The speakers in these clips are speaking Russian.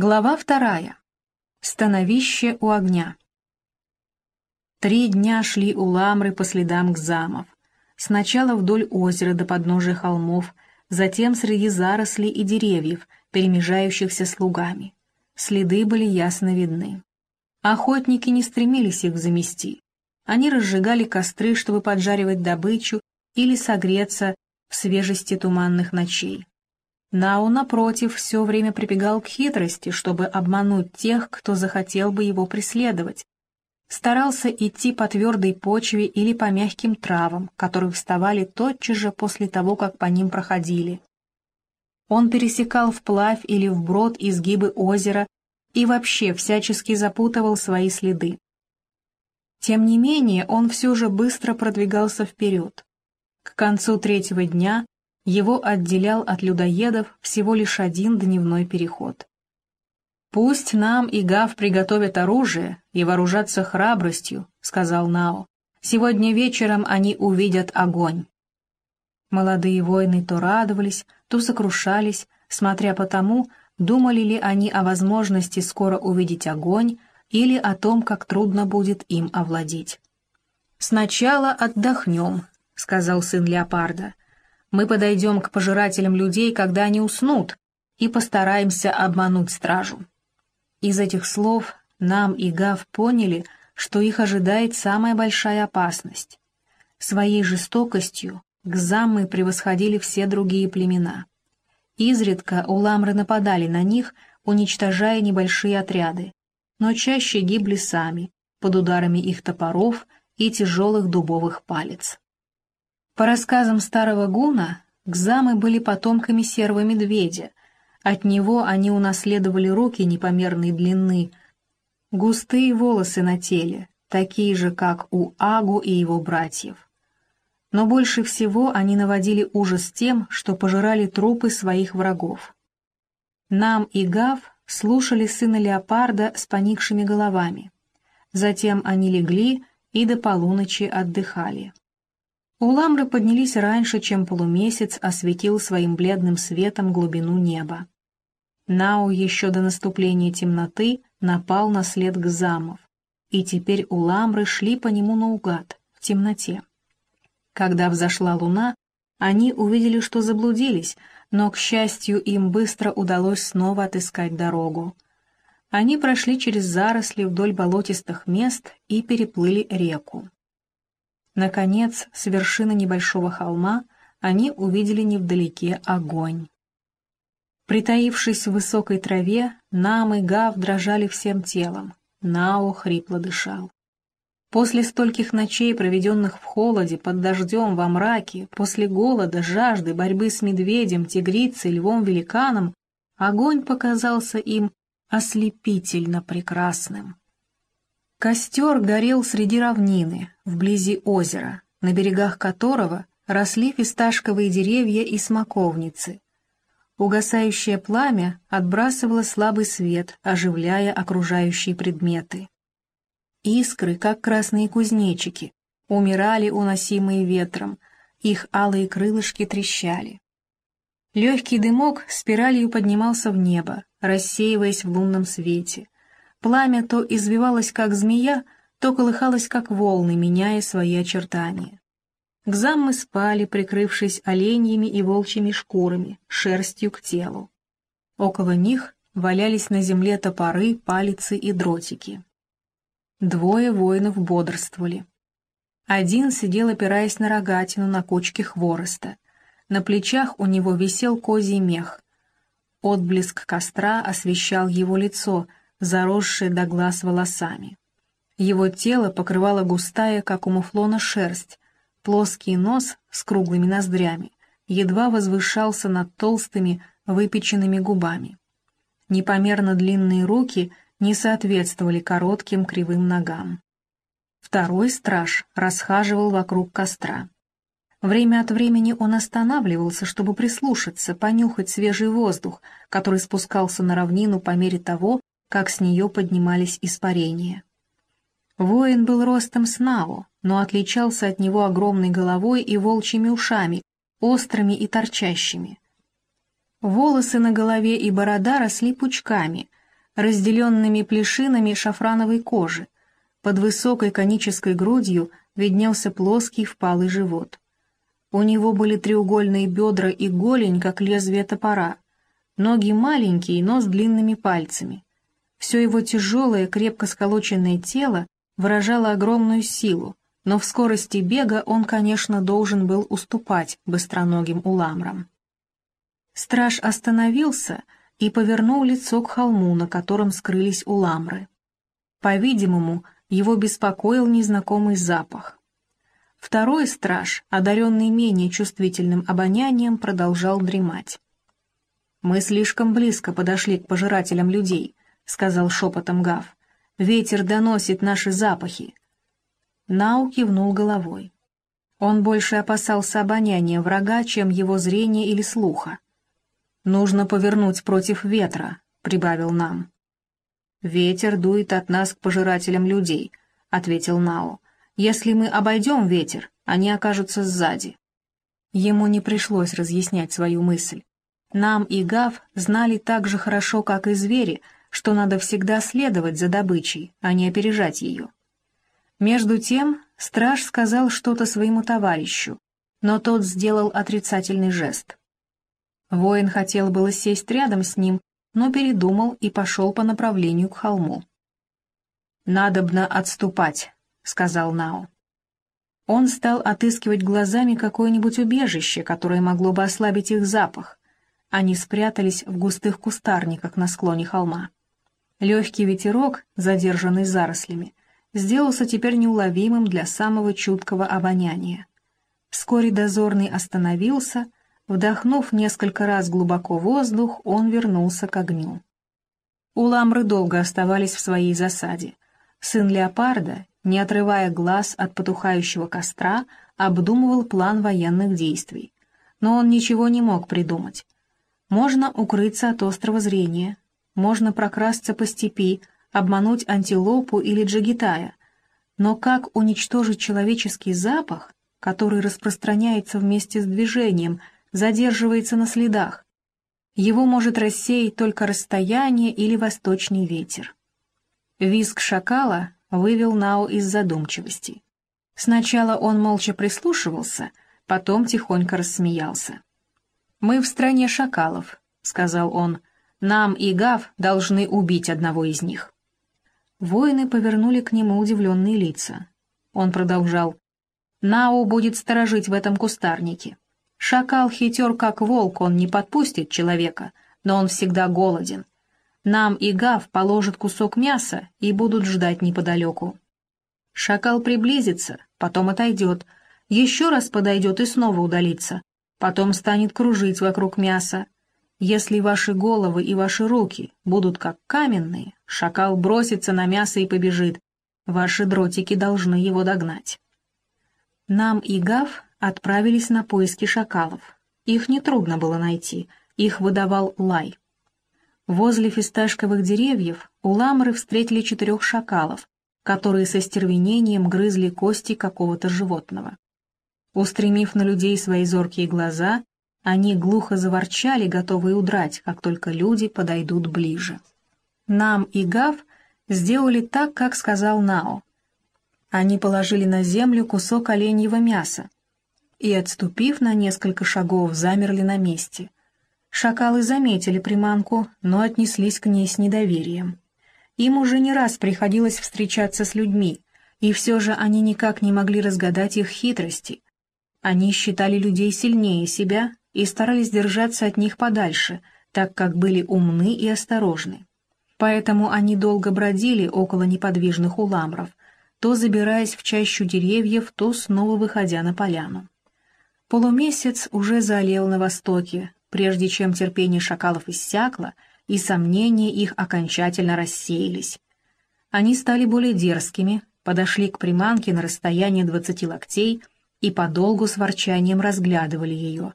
Глава вторая. Становище у огня. Три дня шли у Ламры по следам Гзамов. Сначала вдоль озера до подножия холмов, затем среди зарослей и деревьев, перемежающихся с лугами. Следы были ясно видны. Охотники не стремились их замести. Они разжигали костры, чтобы поджаривать добычу или согреться в свежести туманных ночей. Нау, напротив, все время прибегал к хитрости, чтобы обмануть тех, кто захотел бы его преследовать. Старался идти по твердой почве или по мягким травам, которые вставали тотчас же после того, как по ним проходили. Он пересекал вплавь или вброд изгибы озера и вообще всячески запутывал свои следы. Тем не менее, он все же быстро продвигался вперед. К концу третьего дня его отделял от людоедов всего лишь один дневной переход. «Пусть нам и Гав приготовят оружие и вооружатся храбростью», — сказал Нао. «Сегодня вечером они увидят огонь». Молодые воины то радовались, то сокрушались, смотря по тому, думали ли они о возможности скоро увидеть огонь или о том, как трудно будет им овладеть. «Сначала отдохнем», — сказал сын леопарда. Мы подойдем к пожирателям людей, когда они уснут, и постараемся обмануть стражу». Из этих слов нам и Гав поняли, что их ожидает самая большая опасность. Своей жестокостью гзаммы превосходили все другие племена. Изредка уламры нападали на них, уничтожая небольшие отряды, но чаще гибли сами, под ударами их топоров и тяжелых дубовых палец. По рассказам старого гуна, гзамы были потомками серого медведя. От него они унаследовали руки непомерной длины, густые волосы на теле, такие же, как у Агу и его братьев. Но больше всего они наводили ужас тем, что пожирали трупы своих врагов. Нам и Гав слушали сына леопарда с поникшими головами. Затем они легли и до полуночи отдыхали. Уламры поднялись раньше, чем полумесяц осветил своим бледным светом глубину неба. Нау еще до наступления темноты напал на след Гзамов, и теперь уламры шли по нему наугад, в темноте. Когда взошла луна, они увидели, что заблудились, но, к счастью, им быстро удалось снова отыскать дорогу. Они прошли через заросли вдоль болотистых мест и переплыли реку. Наконец, с вершины небольшого холма они увидели невдалеке огонь. Притаившись в высокой траве, Нам и Гав дрожали всем телом. Нао хрипло дышал. После стольких ночей, проведенных в холоде, под дождем, во мраке, после голода, жажды, борьбы с медведем, тигрицей, львом-великаном, огонь показался им ослепительно прекрасным. Костер горел среди равнины, вблизи озера, на берегах которого росли фисташковые деревья и смоковницы. Угасающее пламя отбрасывало слабый свет, оживляя окружающие предметы. Искры, как красные кузнечики, умирали, уносимые ветром, их алые крылышки трещали. Легкий дымок спиралью поднимался в небо, рассеиваясь в лунном свете — Пламя то извивалось, как змея, то колыхалось, как волны, меняя свои очертания. Гзаммы спали, прикрывшись оленьями и волчьими шкурами, шерстью к телу. Около них валялись на земле топоры, палицы и дротики. Двое воинов бодрствовали. Один сидел, опираясь на рогатину на кучке хвороста. На плечах у него висел козий мех. Отблеск костра освещал его лицо, заросшее до глаз волосами. Его тело покрывало густая, как у муфлона, шерсть, плоский нос с круглыми ноздрями едва возвышался над толстыми, выпеченными губами. Непомерно длинные руки не соответствовали коротким кривым ногам. Второй страж расхаживал вокруг костра. Время от времени он останавливался, чтобы прислушаться, понюхать свежий воздух, который спускался на равнину по мере того, как с нее поднимались испарения. Воин был ростом с Нао, но отличался от него огромной головой и волчьими ушами, острыми и торчащими. Волосы на голове и борода росли пучками, разделенными плешинами шафрановой кожи. Под высокой конической грудью виднелся плоский впалый живот. У него были треугольные бедра и голень, как лезвие топора. Ноги маленькие, но с длинными пальцами. Все его тяжелое, крепко сколоченное тело выражало огромную силу, но в скорости бега он, конечно, должен был уступать быстроногим уламрам. Страж остановился и повернул лицо к холму, на котором скрылись уламры. По-видимому, его беспокоил незнакомый запах. Второй страж, одаренный менее чувствительным обонянием, продолжал дремать. «Мы слишком близко подошли к пожирателям людей», — сказал шепотом Гав. «Ветер доносит наши запахи». Нау кивнул головой. Он больше опасался обоняния врага, чем его зрения или слуха. «Нужно повернуть против ветра», — прибавил нам. «Ветер дует от нас к пожирателям людей», — ответил Нао. «Если мы обойдем ветер, они окажутся сзади». Ему не пришлось разъяснять свою мысль. Нам и Гав знали так же хорошо, как и звери, что надо всегда следовать за добычей, а не опережать ее. Между тем страж сказал что-то своему товарищу, но тот сделал отрицательный жест. Воин хотел было сесть рядом с ним, но передумал и пошел по направлению к холму. «Надобно отступать», — сказал Нао. Он стал отыскивать глазами какое-нибудь убежище, которое могло бы ослабить их запах. Они спрятались в густых кустарниках на склоне холма. Легкий ветерок, задержанный зарослями, сделался теперь неуловимым для самого чуткого обоняния. Вскоре дозорный остановился — Вдохнув несколько раз глубоко воздух, он вернулся к огню. Уламры долго оставались в своей засаде. Сын леопарда, не отрывая глаз от потухающего костра, обдумывал план военных действий. Но он ничего не мог придумать. Можно укрыться от острого зрения, можно прокрасться по степи, обмануть антилопу или джигитая. Но как уничтожить человеческий запах, который распространяется вместе с движением – задерживается на следах. Его может рассеять только расстояние или восточный ветер. Виск шакала вывел Нао из задумчивости. Сначала он молча прислушивался, потом тихонько рассмеялся. «Мы в стране шакалов», — сказал он. «Нам и Гав должны убить одного из них». Воины повернули к нему удивленные лица. Он продолжал. «Нао будет сторожить в этом кустарнике. Шакал хитер, как волк, он не подпустит человека, но он всегда голоден. Нам и Гав положат кусок мяса и будут ждать неподалеку. Шакал приблизится, потом отойдет, еще раз подойдет и снова удалится, потом станет кружить вокруг мяса. Если ваши головы и ваши руки будут как каменные, шакал бросится на мясо и побежит. Ваши дротики должны его догнать. Нам и Гав отправились на поиски шакалов. Их нетрудно было найти, их выдавал лай. Возле фисташковых деревьев у ламры встретили четырех шакалов, которые со стервенением грызли кости какого-то животного. Устремив на людей свои зоркие глаза, они глухо заворчали, готовые удрать, как только люди подойдут ближе. Нам и Гав сделали так, как сказал Нао. Они положили на землю кусок оленьего мяса, и, отступив на несколько шагов, замерли на месте. Шакалы заметили приманку, но отнеслись к ней с недоверием. Им уже не раз приходилось встречаться с людьми, и все же они никак не могли разгадать их хитрости. Они считали людей сильнее себя и старались держаться от них подальше, так как были умны и осторожны. Поэтому они долго бродили около неподвижных уламров, то забираясь в чащу деревьев, то снова выходя на поляну. Полумесяц уже залил на востоке, прежде чем терпение шакалов иссякло, и сомнения их окончательно рассеялись. Они стали более дерзкими, подошли к приманке на расстояние двадцати локтей и подолгу с ворчанием разглядывали ее.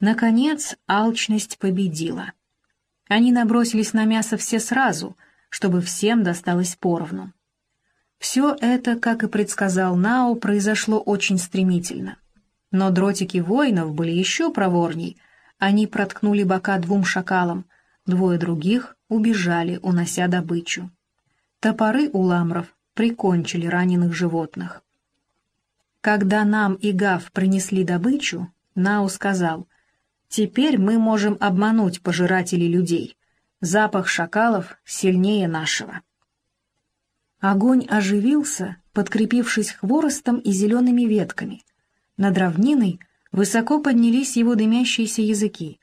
Наконец, алчность победила. Они набросились на мясо все сразу, чтобы всем досталось поровну. Все это, как и предсказал Нао, произошло очень стремительно — но дротики воинов были еще проворней. Они проткнули бока двум шакалам. Двое других убежали, унося добычу. Топоры у ламров прикончили раненых животных. Когда нам и Гав принесли добычу, Нау сказал, «Теперь мы можем обмануть пожирателей людей. Запах шакалов сильнее нашего». Огонь оживился, подкрепившись хворостом и зелеными ветками. Над равниной высоко поднялись его дымящиеся языки.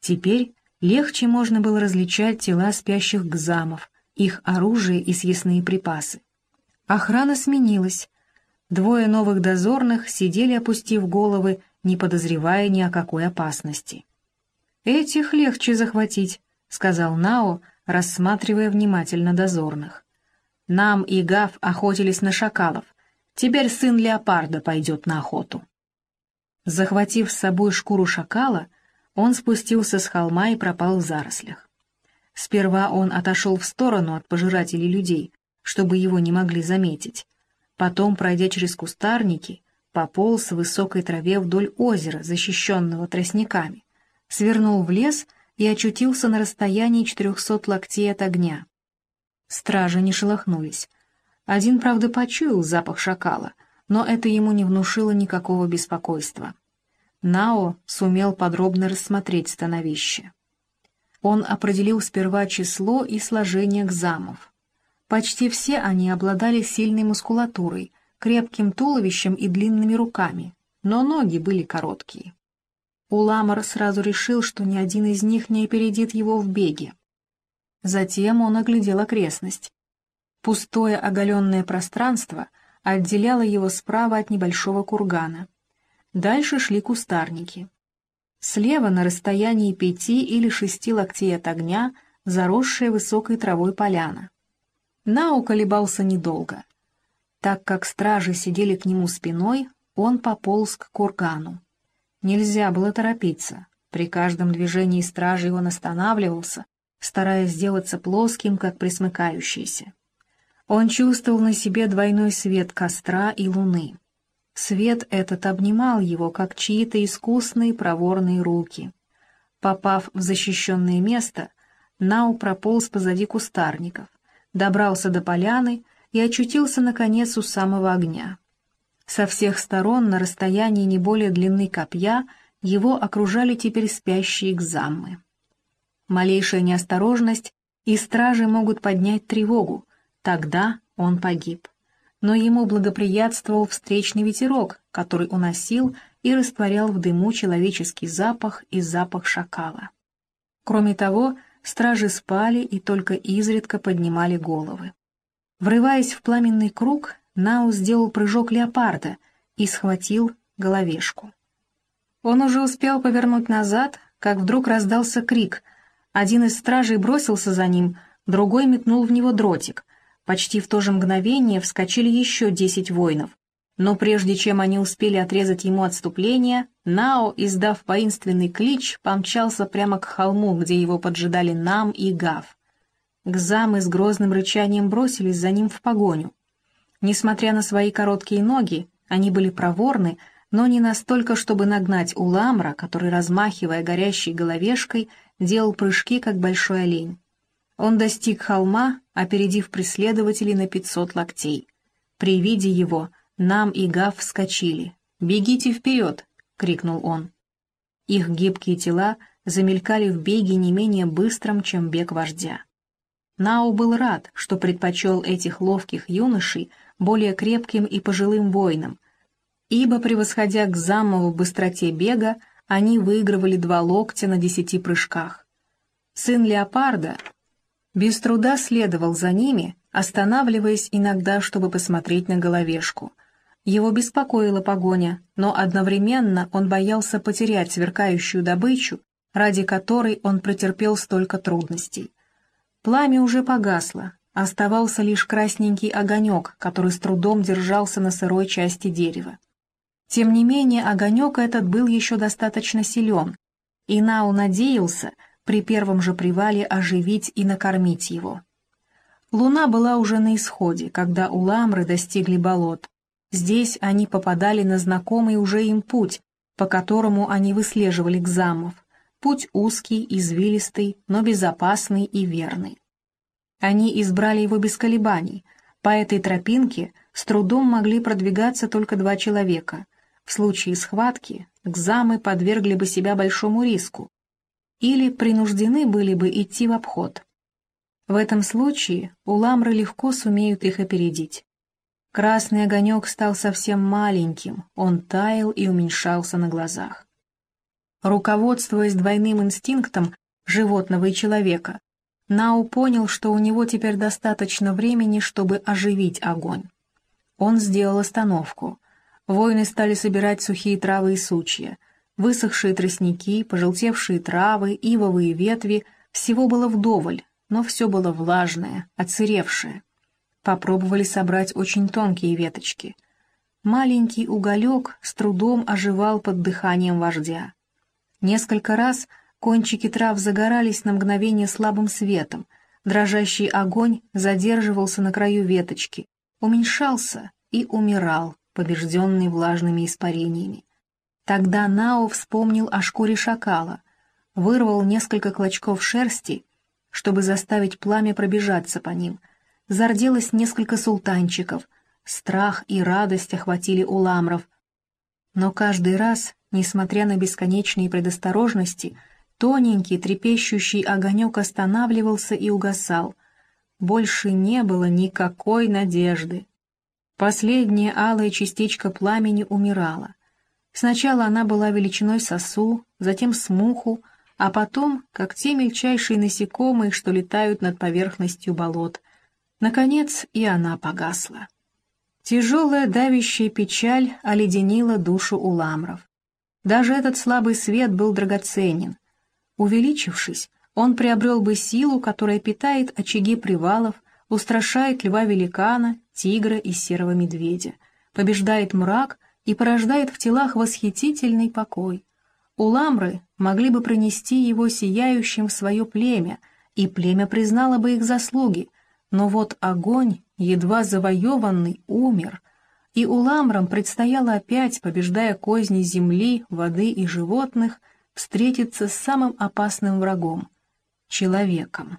Теперь легче можно было различать тела спящих гзамов, их оружие и съестные припасы. Охрана сменилась. Двое новых дозорных сидели, опустив головы, не подозревая ни о какой опасности. «Этих легче захватить», — сказал Нао, рассматривая внимательно дозорных. «Нам и Гав охотились на шакалов. Теперь сын леопарда пойдет на охоту». Захватив с собой шкуру шакала, он спустился с холма и пропал в зарослях. Сперва он отошел в сторону от пожирателей людей, чтобы его не могли заметить. Потом, пройдя через кустарники, пополз в высокой траве вдоль озера, защищенного тростниками, свернул в лес и очутился на расстоянии четырехсот локтей от огня. Стражи не шелохнулись. Один, правда, почуял запах шакала, но это ему не внушило никакого беспокойства. Нао сумел подробно рассмотреть становище. Он определил сперва число и сложение гзамов. Почти все они обладали сильной мускулатурой, крепким туловищем и длинными руками, но ноги были короткие. Уламар сразу решил, что ни один из них не опередит его в беге. Затем он оглядел окрестность. Пустое оголенное пространство отделяло его справа от небольшого кургана. Дальше шли кустарники. Слева, на расстоянии пяти или шести локтей от огня, заросшая высокой травой поляна. Нау колебался недолго. Так как стражи сидели к нему спиной, он пополз к кургану. Нельзя было торопиться. При каждом движении стражи он останавливался, стараясь сделаться плоским, как присмыкающийся. Он чувствовал на себе двойной свет костра и луны. Свет этот обнимал его, как чьи-то искусные проворные руки. Попав в защищенное место, Нау прополз позади кустарников, добрался до поляны и очутился, наконец, у самого огня. Со всех сторон, на расстоянии не более длины копья, его окружали теперь спящие гзаммы. Малейшая неосторожность, и стражи могут поднять тревогу, тогда он погиб но ему благоприятствовал встречный ветерок, который уносил и растворял в дыму человеческий запах и запах шакала. Кроме того, стражи спали и только изредка поднимали головы. Врываясь в пламенный круг, Нау сделал прыжок леопарда и схватил головешку. Он уже успел повернуть назад, как вдруг раздался крик. Один из стражей бросился за ним, другой метнул в него дротик — Почти в то же мгновение вскочили еще десять воинов. Но прежде чем они успели отрезать ему отступление, Нао, издав воинственный клич, помчался прямо к холму, где его поджидали Нам и Гав. Гзамы с грозным рычанием бросились за ним в погоню. Несмотря на свои короткие ноги, они были проворны, но не настолько, чтобы нагнать Уламра, который, размахивая горящей головешкой, делал прыжки, как большой олень. Он достиг холма, опередив преследователей на пятьсот локтей. При виде его нам и Гав вскочили. «Бегите вперед!» — крикнул он. Их гибкие тела замелькали в беге не менее быстрым, чем бег вождя. Нау был рад, что предпочел этих ловких юношей более крепким и пожилым воинам, ибо, превосходя к замову быстроте бега, они выигрывали два локтя на десяти прыжках. Сын леопарда, без труда следовал за ними, останавливаясь иногда, чтобы посмотреть на головешку. Его беспокоила погоня, но одновременно он боялся потерять сверкающую добычу, ради которой он претерпел столько трудностей. Пламя уже погасло, оставался лишь красненький огонек, который с трудом держался на сырой части дерева. Тем не менее, огонек этот был еще достаточно силен, и Нау надеялся, при первом же привале оживить и накормить его. Луна была уже на исходе, когда уламры достигли болот. Здесь они попадали на знакомый уже им путь, по которому они выслеживали гзамов. Путь узкий, извилистый, но безопасный и верный. Они избрали его без колебаний. По этой тропинке с трудом могли продвигаться только два человека. В случае схватки гзамы подвергли бы себя большому риску или принуждены были бы идти в обход. В этом случае уламры легко сумеют их опередить. Красный огонек стал совсем маленьким, он таял и уменьшался на глазах. Руководствуясь двойным инстинктом животного и человека, Нау понял, что у него теперь достаточно времени, чтобы оживить огонь. Он сделал остановку. Воины стали собирать сухие травы и сучья. Высохшие тростники, пожелтевшие травы, ивовые ветви — всего было вдоволь, но все было влажное, отсыревшее. Попробовали собрать очень тонкие веточки. Маленький уголек с трудом оживал под дыханием вождя. Несколько раз кончики трав загорались на мгновение слабым светом, дрожащий огонь задерживался на краю веточки, уменьшался и умирал, побежденный влажными испарениями. Тогда Нао вспомнил о шкуре шакала, вырвал несколько клочков шерсти, чтобы заставить пламя пробежаться по ним. Зарделось несколько султанчиков, страх и радость охватили уламров. Но каждый раз Несмотря на бесконечные предосторожности, тоненький трепещущий огонек останавливался и угасал. Больше не было никакой надежды. Последняя алая частичка пламени умирала. Сначала она была величиной сосу, затем смуху, а потом, как те мельчайшие насекомые, что летают над поверхностью болот. Наконец и она погасла. Тяжелая давящая печаль оледенила душу уламров. Даже этот слабый свет был драгоценен. Увеличившись, он приобрел бы силу, которая питает очаги привалов, устрашает льва-великана, тигра и серого медведя, побеждает мрак и порождает в телах восхитительный покой. Уламры могли бы пронести его сияющим в свое племя, и племя признало бы их заслуги, но вот огонь, едва завоеванный, умер — и уламрам предстояло опять, побеждая козни земли, воды и животных, встретиться с самым опасным врагом — человеком.